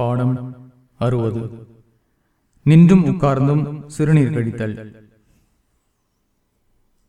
பாடம் அறுபது. நின்றும் உட்கார்ந்தும் சிறுநீர் கழித்தல்.